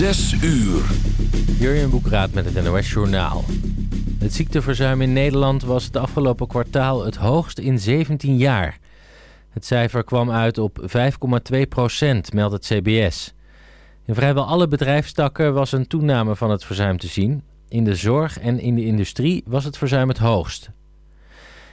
Zes uur. Jurjen Boekraat met het NOS Journaal. Het ziekteverzuim in Nederland was het afgelopen kwartaal het hoogst in 17 jaar. Het cijfer kwam uit op 5,2 procent, meldt het CBS. In vrijwel alle bedrijfstakken was een toename van het verzuim te zien. In de zorg en in de industrie was het verzuim het hoogst.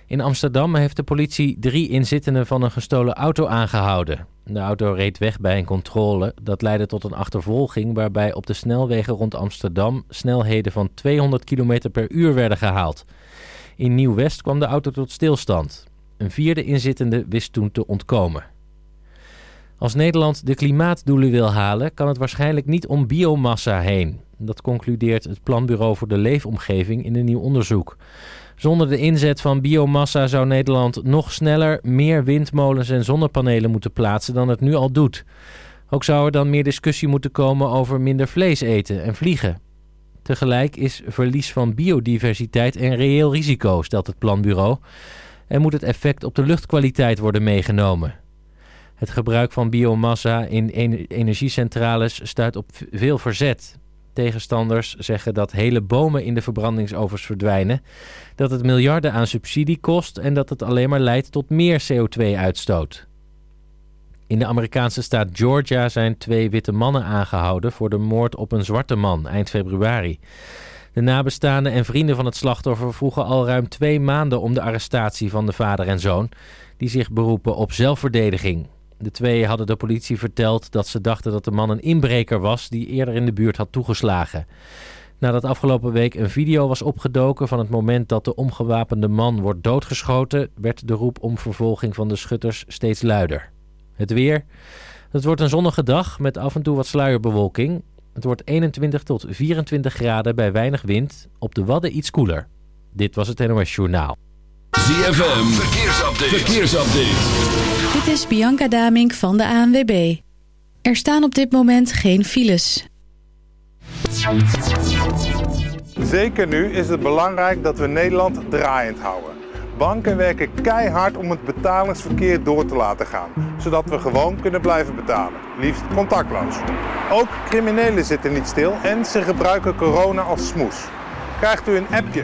In Amsterdam heeft de politie drie inzittenden van een gestolen auto aangehouden. De auto reed weg bij een controle. Dat leidde tot een achtervolging waarbij op de snelwegen rond Amsterdam snelheden van 200 km per uur werden gehaald. In Nieuw-West kwam de auto tot stilstand. Een vierde inzittende wist toen te ontkomen. Als Nederland de klimaatdoelen wil halen, kan het waarschijnlijk niet om biomassa heen. Dat concludeert het Planbureau voor de Leefomgeving in een nieuw onderzoek. Zonder de inzet van biomassa zou Nederland nog sneller meer windmolens en zonnepanelen moeten plaatsen dan het nu al doet. Ook zou er dan meer discussie moeten komen over minder vlees eten en vliegen. Tegelijk is verlies van biodiversiteit een reëel risico, stelt het planbureau. En moet het effect op de luchtkwaliteit worden meegenomen. Het gebruik van biomassa in energiecentrales stuit op veel verzet. Tegenstanders zeggen dat hele bomen in de verbrandingsovens verdwijnen, dat het miljarden aan subsidie kost en dat het alleen maar leidt tot meer CO2-uitstoot. In de Amerikaanse staat Georgia zijn twee witte mannen aangehouden voor de moord op een zwarte man eind februari. De nabestaanden en vrienden van het slachtoffer vroegen al ruim twee maanden om de arrestatie van de vader en zoon, die zich beroepen op zelfverdediging. De twee hadden de politie verteld dat ze dachten dat de man een inbreker was die eerder in de buurt had toegeslagen. Nadat afgelopen week een video was opgedoken van het moment dat de omgewapende man wordt doodgeschoten, werd de roep om vervolging van de schutters steeds luider. Het weer. Het wordt een zonnige dag met af en toe wat sluierbewolking. Het wordt 21 tot 24 graden bij weinig wind. Op de Wadden iets koeler. Dit was het NOS Journaal. ZFM, verkeersupdate. verkeersupdate. Dit is Bianca Damink van de ANWB. Er staan op dit moment geen files. Zeker nu is het belangrijk dat we Nederland draaiend houden. Banken werken keihard om het betalingsverkeer door te laten gaan, zodat we gewoon kunnen blijven betalen, liefst contactloos. Ook criminelen zitten niet stil en ze gebruiken corona als smoes. Krijgt u een appje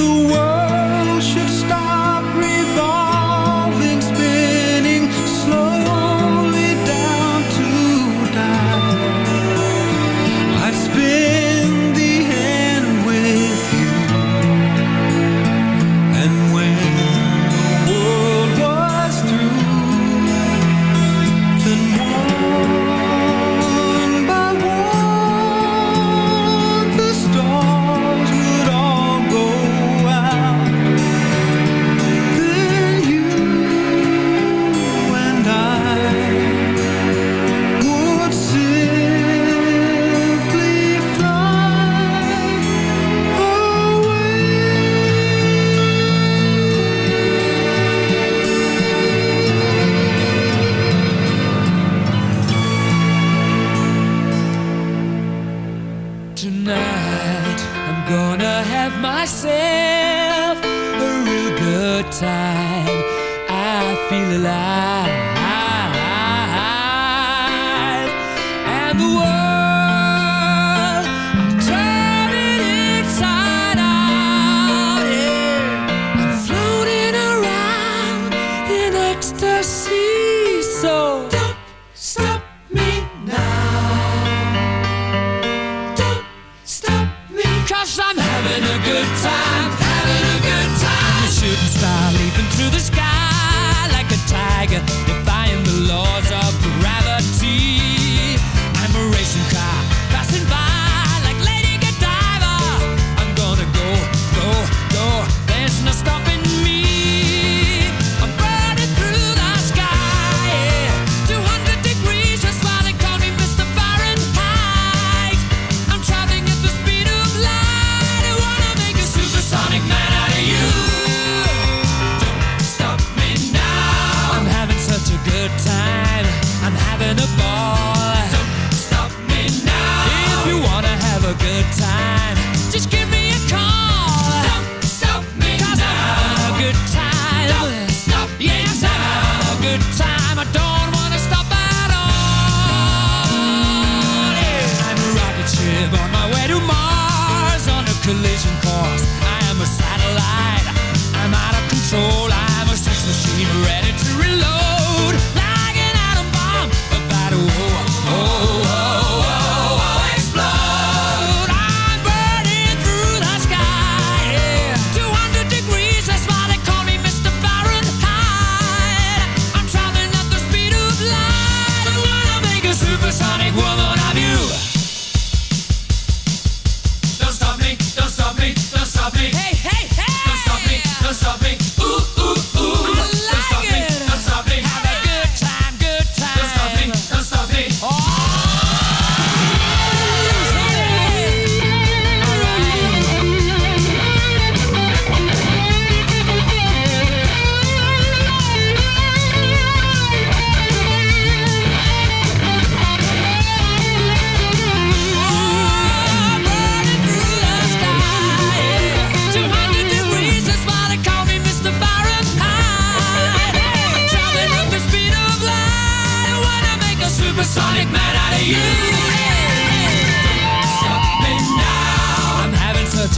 the world.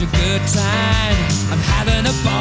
A good time. I'm having a ball.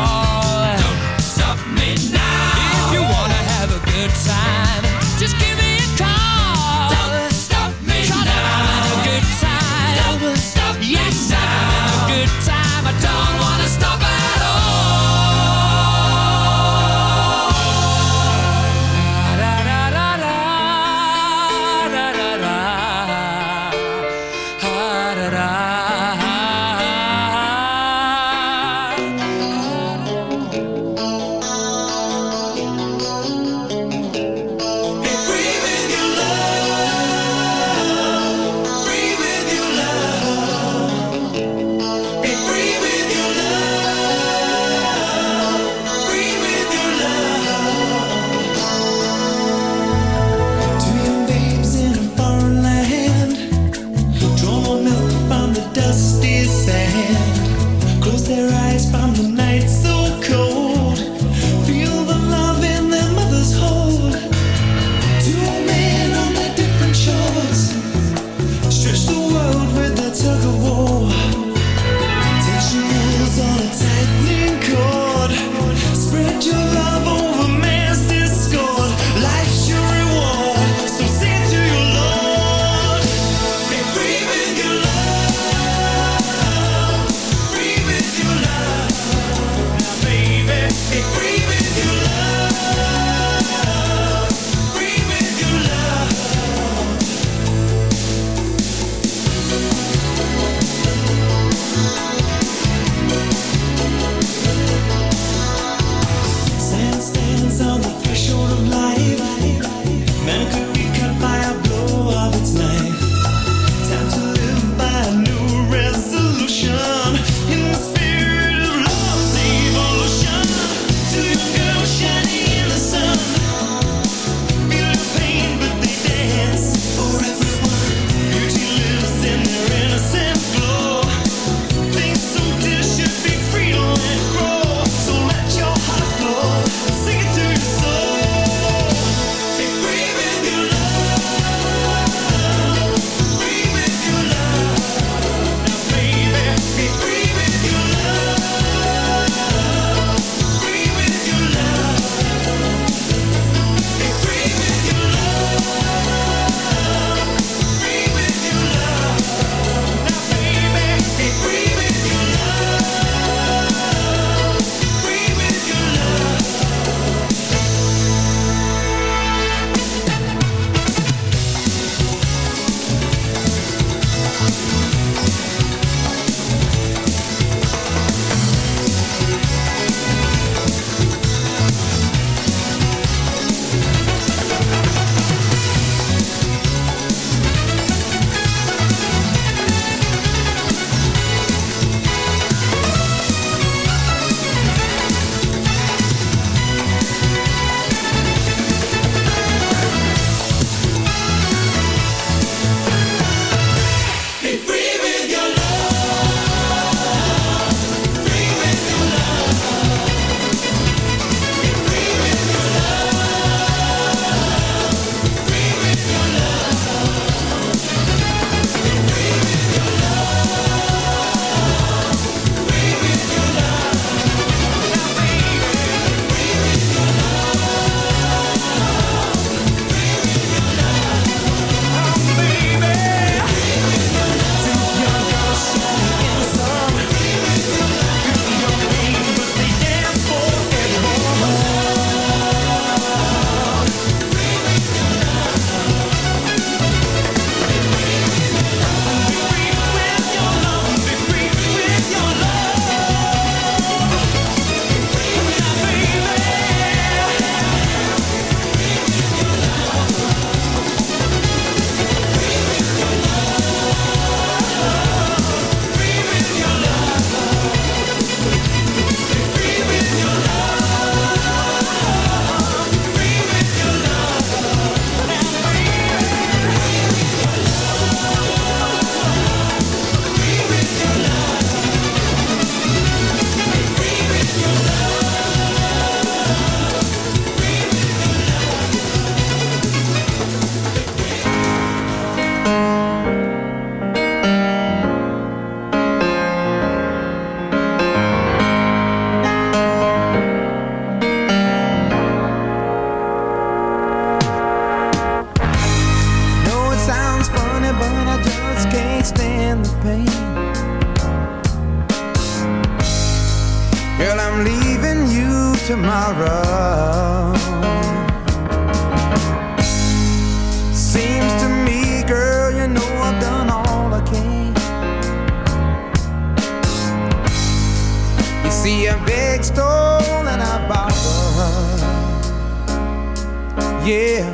Yeah.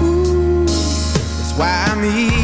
Ooh, that's why I'm easy.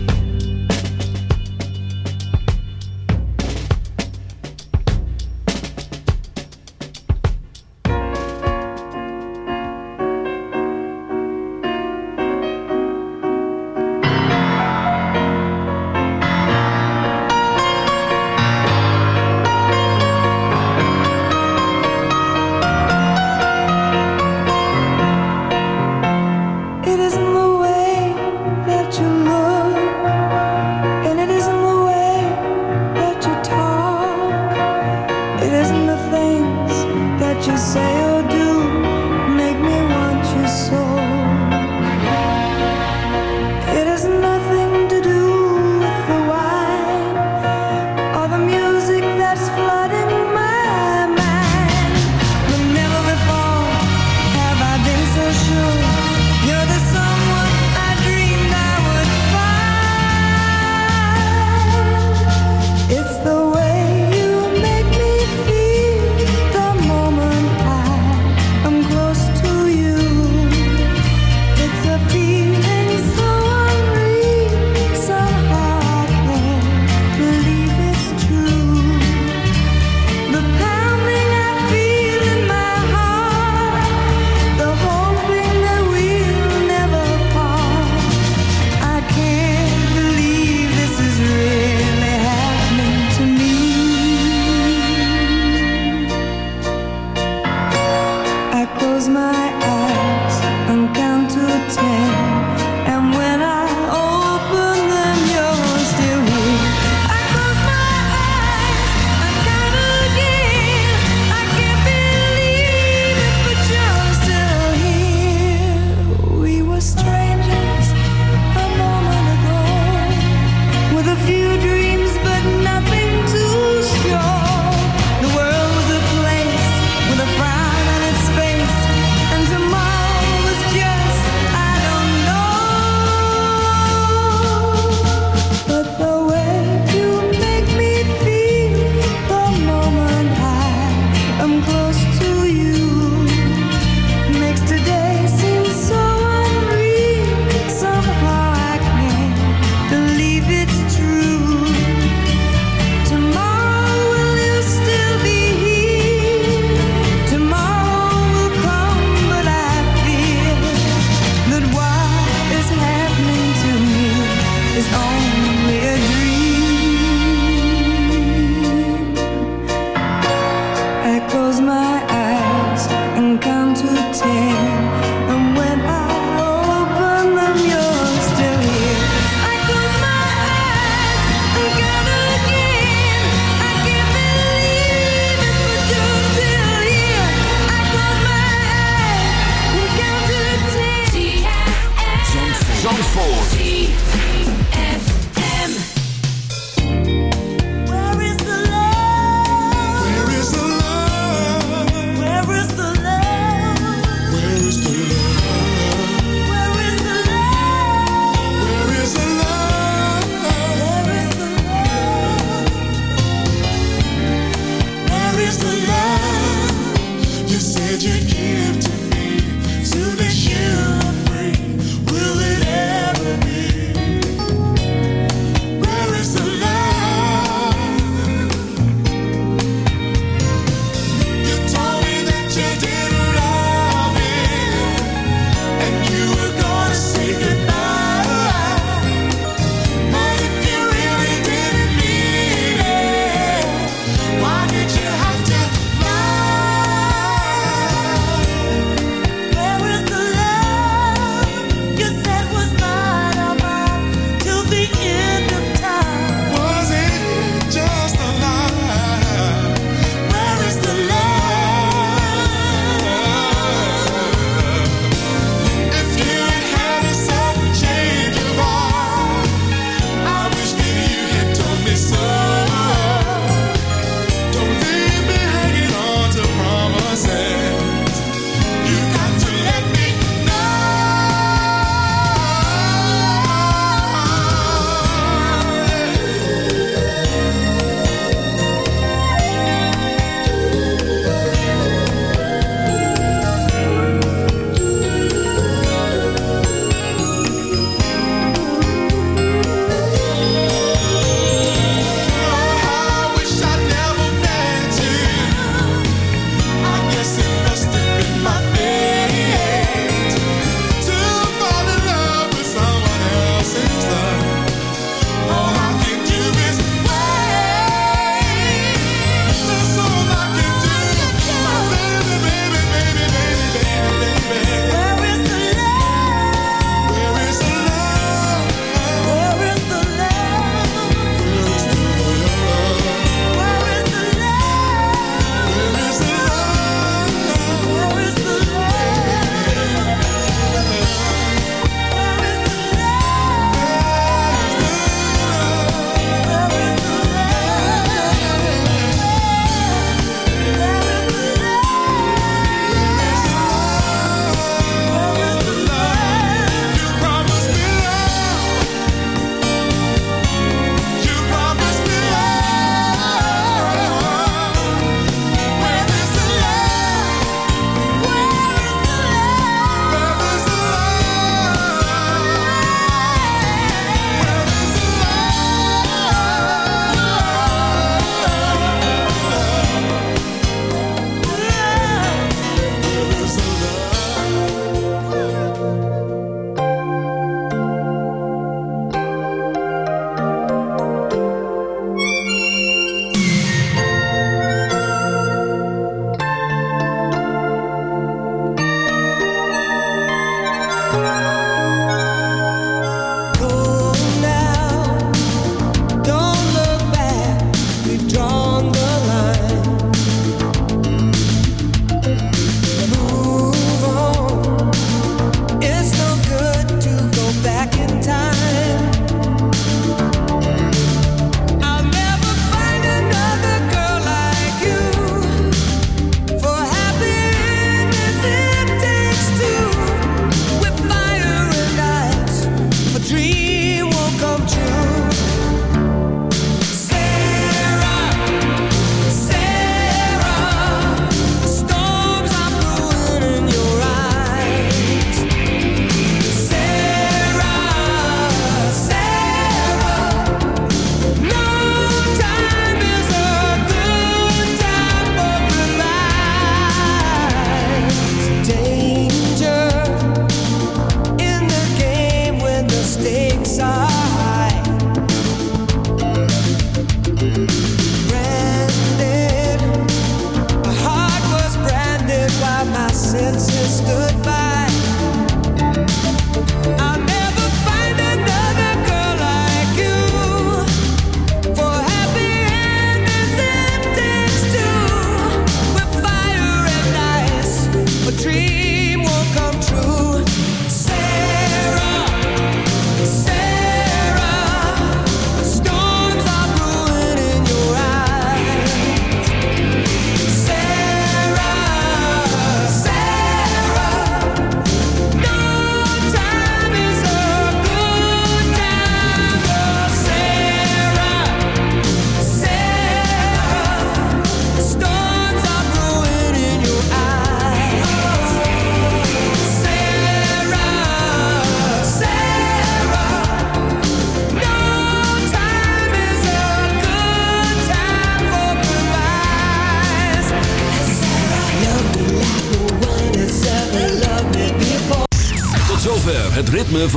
you give